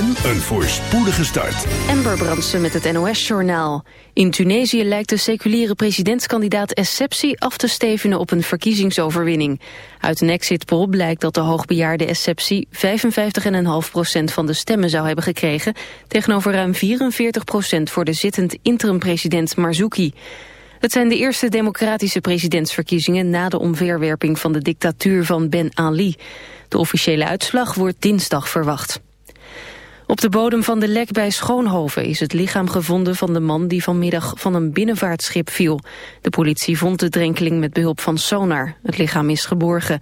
en een voorspoedige start. Amber Brandsen met het NOS-journaal. In Tunesië lijkt de seculiere presidentskandidaat Essebsi af te stevenen op een verkiezingsoverwinning. Uit een exit poll blijkt dat de hoogbejaarde Essebsi 55,5% van de stemmen zou hebben gekregen... tegenover ruim 44% voor de zittend interim-president Marzouki. Het zijn de eerste democratische presidentsverkiezingen na de omverwerping van de dictatuur van Ben Ali. De officiële uitslag wordt dinsdag verwacht. Op de bodem van de lek bij Schoonhoven is het lichaam gevonden van de man die vanmiddag van een binnenvaartschip viel. De politie vond de drenkeling met behulp van sonar. Het lichaam is geborgen.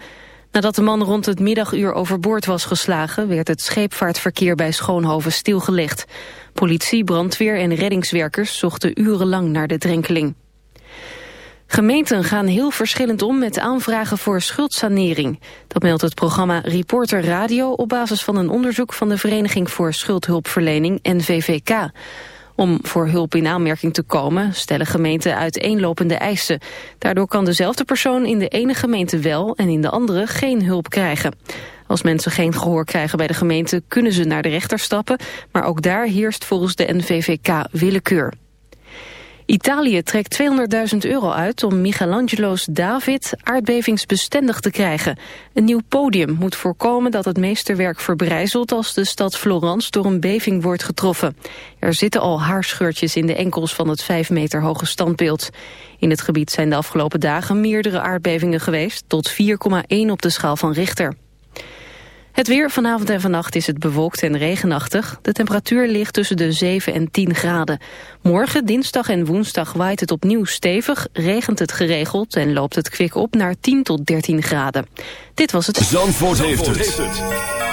Nadat de man rond het middaguur overboord was geslagen... werd het scheepvaartverkeer bij Schoonhoven stilgelegd. Politie, brandweer en reddingswerkers zochten urenlang naar de drenkeling. Gemeenten gaan heel verschillend om met aanvragen voor schuldsanering. Dat meldt het programma Reporter Radio op basis van een onderzoek van de Vereniging voor Schuldhulpverlening NVVK. Om voor hulp in aanmerking te komen stellen gemeenten uiteenlopende eisen. Daardoor kan dezelfde persoon in de ene gemeente wel en in de andere geen hulp krijgen. Als mensen geen gehoor krijgen bij de gemeente kunnen ze naar de rechter stappen, maar ook daar heerst volgens de NVVK willekeur. Italië trekt 200.000 euro uit om Michelangelo's David aardbevingsbestendig te krijgen. Een nieuw podium moet voorkomen dat het meesterwerk verbrijzelt als de stad Florence door een beving wordt getroffen. Er zitten al haarscheurtjes in de enkels van het 5 meter hoge standbeeld. In het gebied zijn de afgelopen dagen meerdere aardbevingen geweest, tot 4,1 op de schaal van Richter. Het weer vanavond en vannacht is het bewolkt en regenachtig. De temperatuur ligt tussen de 7 en 10 graden. Morgen, dinsdag en woensdag waait het opnieuw stevig, regent het geregeld en loopt het kwik op naar 10 tot 13 graden. Dit was het... Zandvoort, heeft, het.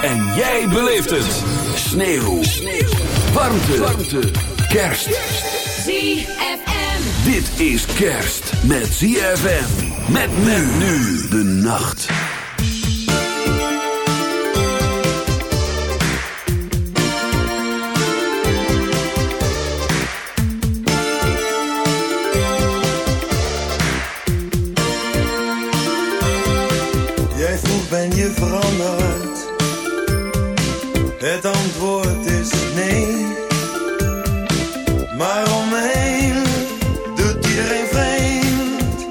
En jij beleeft het. Sneeuw. Sneeuw. Warmte. Warmte. Kerst. ZFM. Dit is kerst met ZFM. Met men nu de nacht. Het antwoord is nee. Maar om me heen doet iedereen vreemd.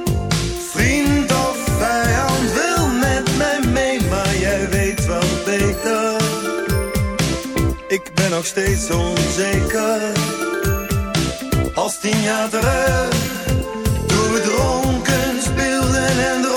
Vriend of vijand wil met mij mee, maar jij weet wel beter. Ik ben nog steeds onzeker. Als tien jaar terug, toen we dronken speelden en.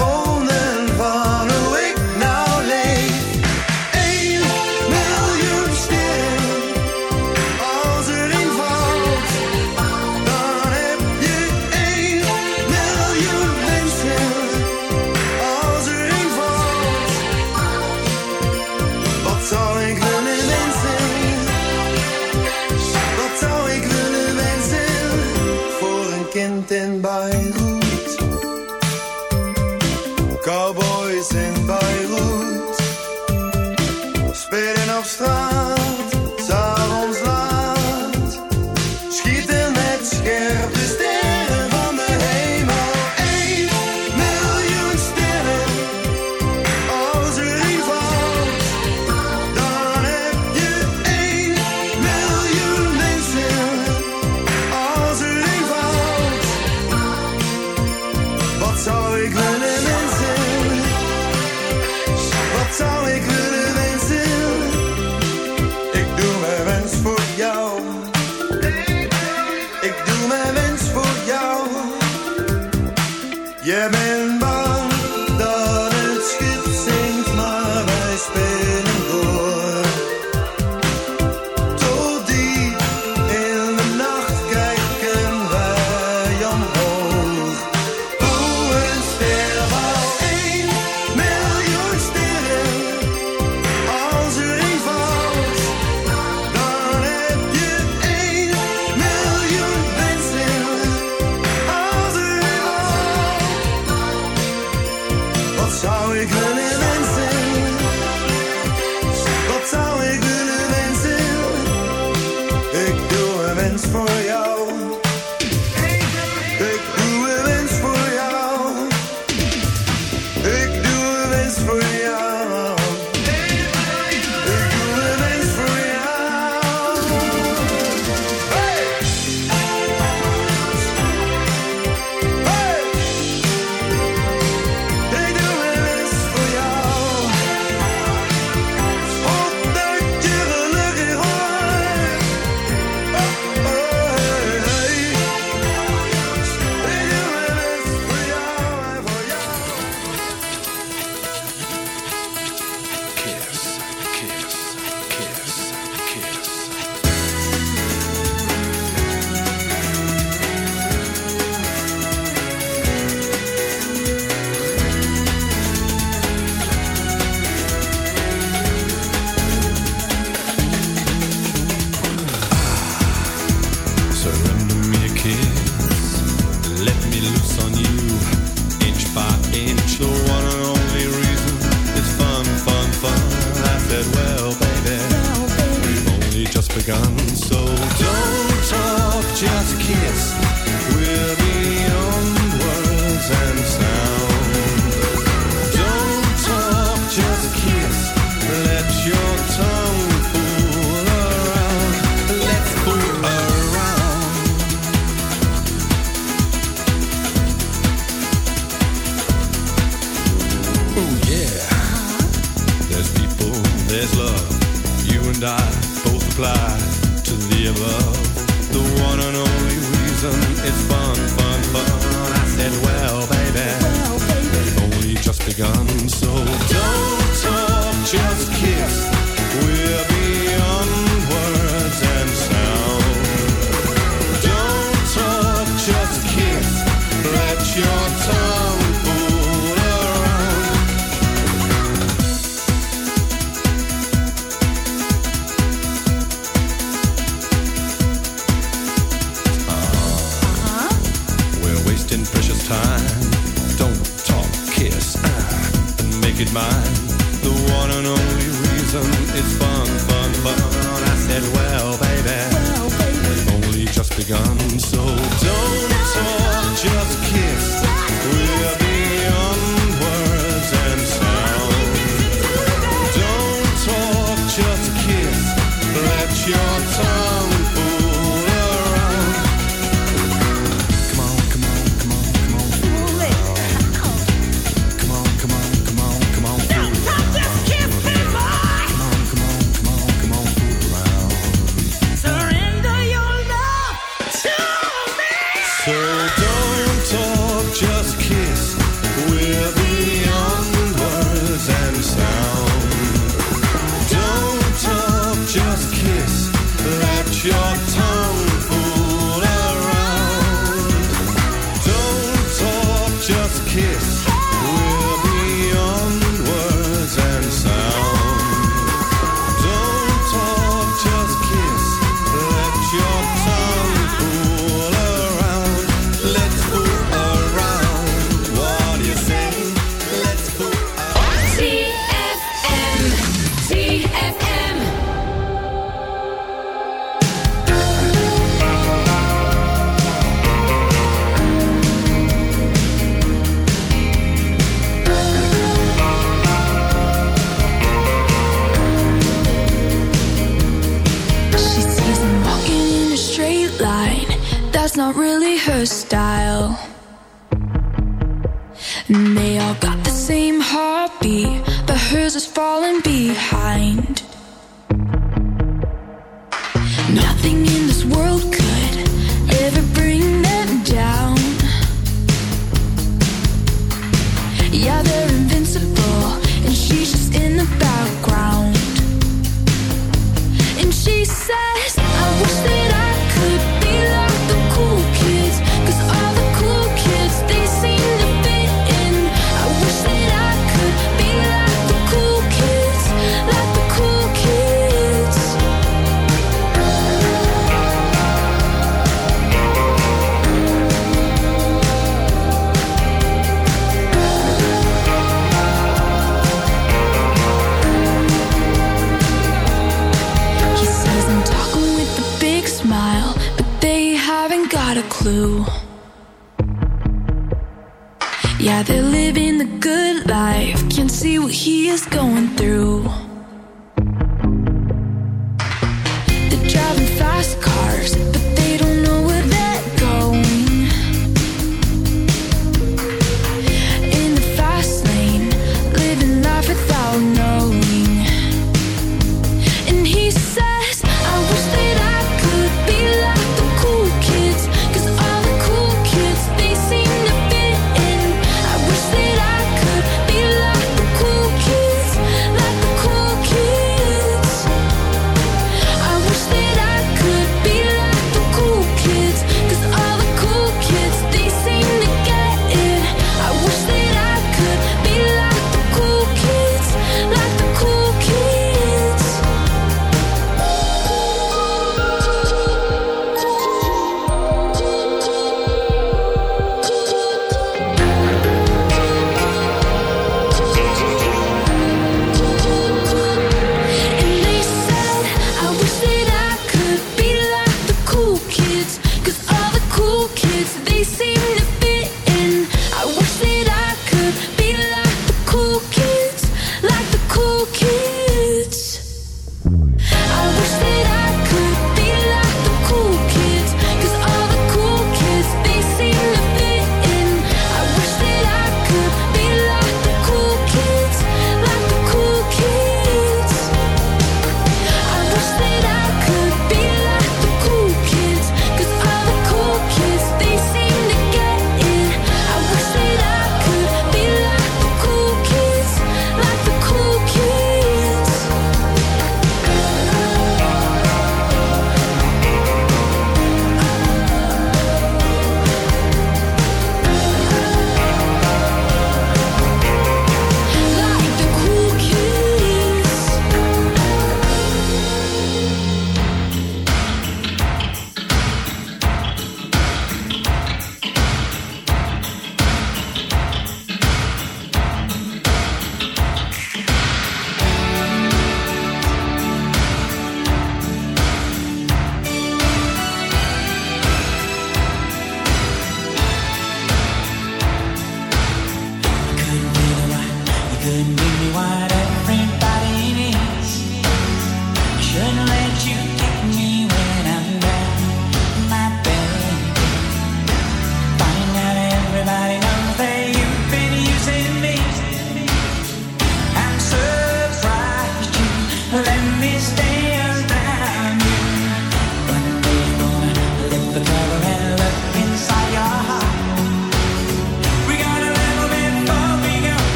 your time.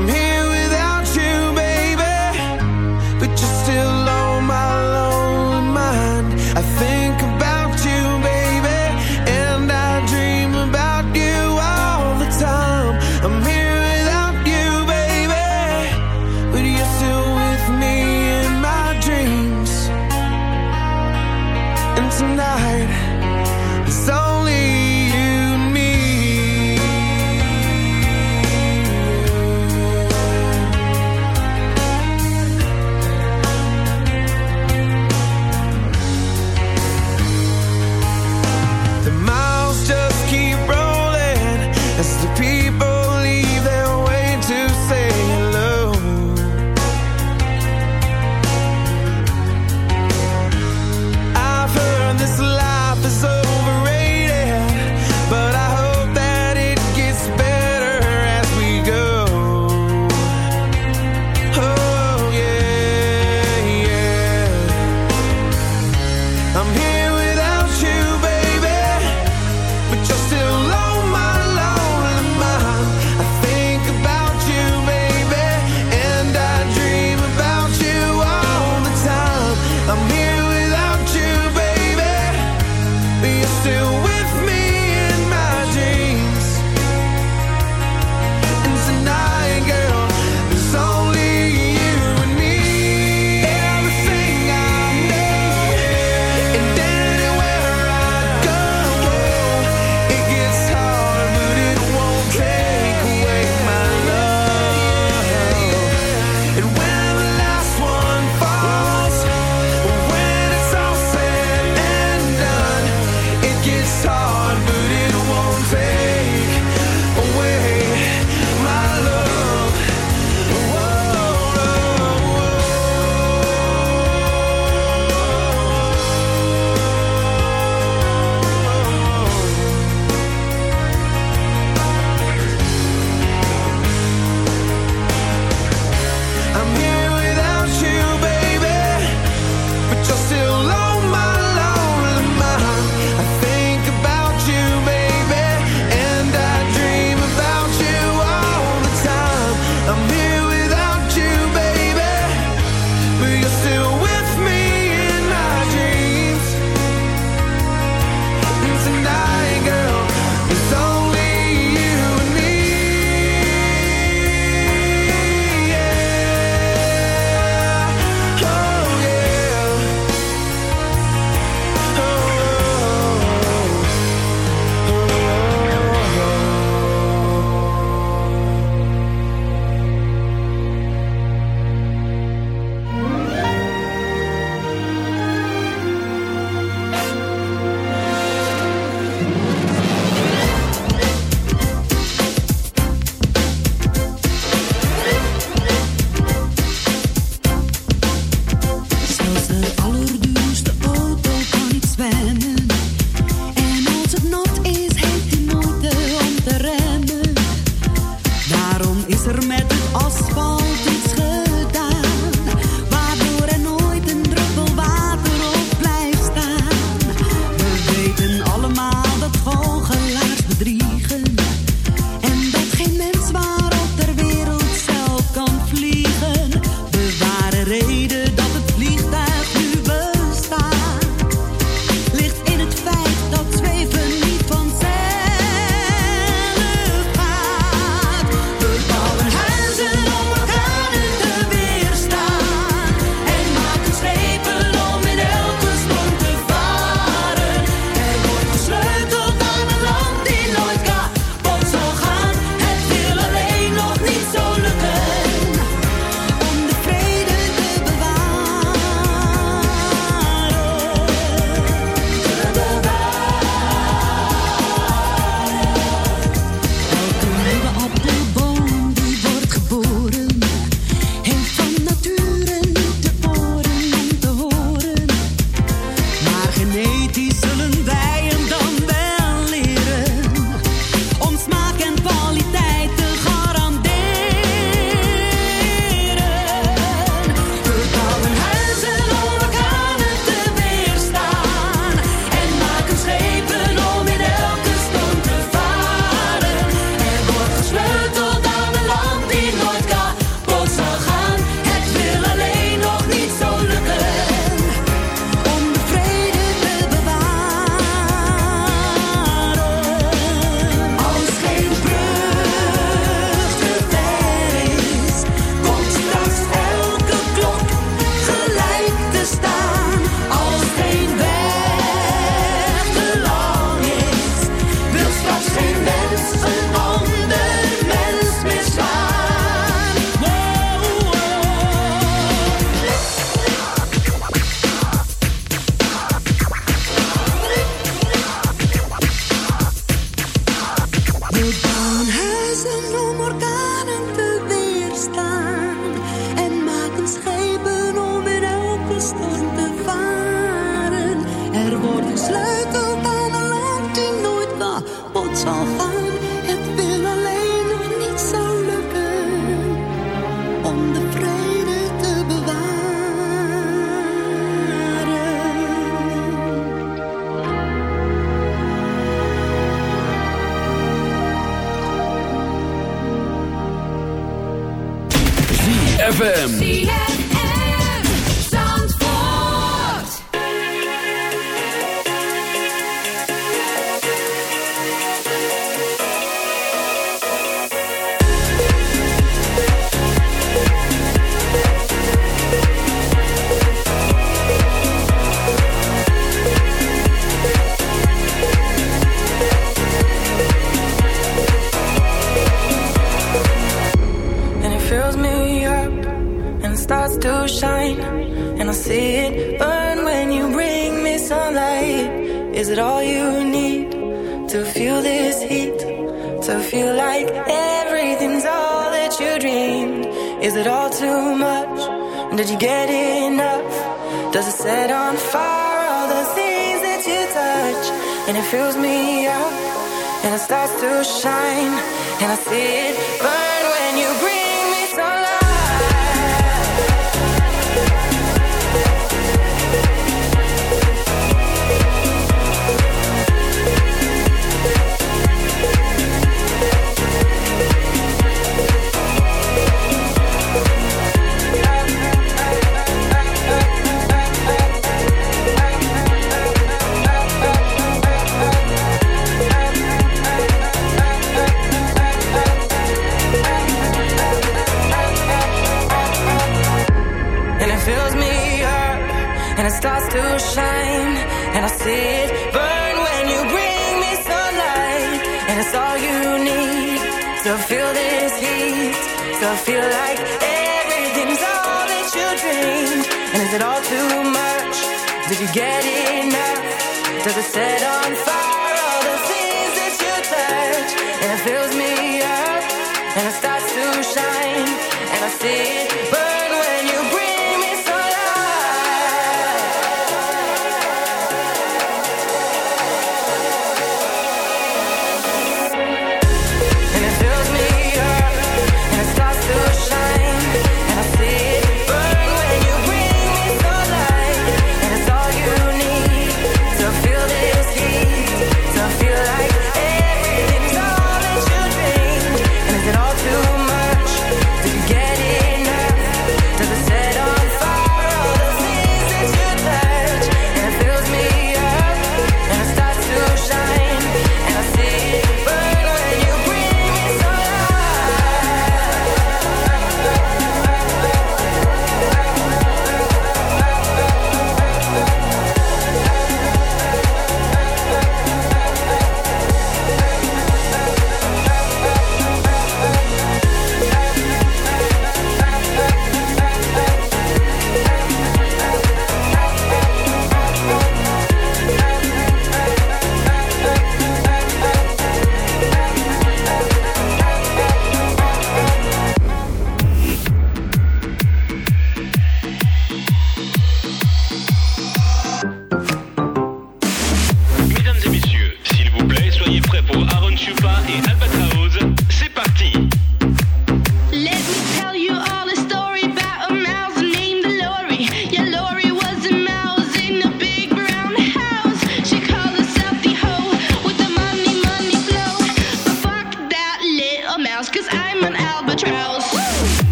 I'm here.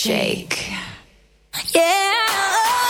shake. Yeah.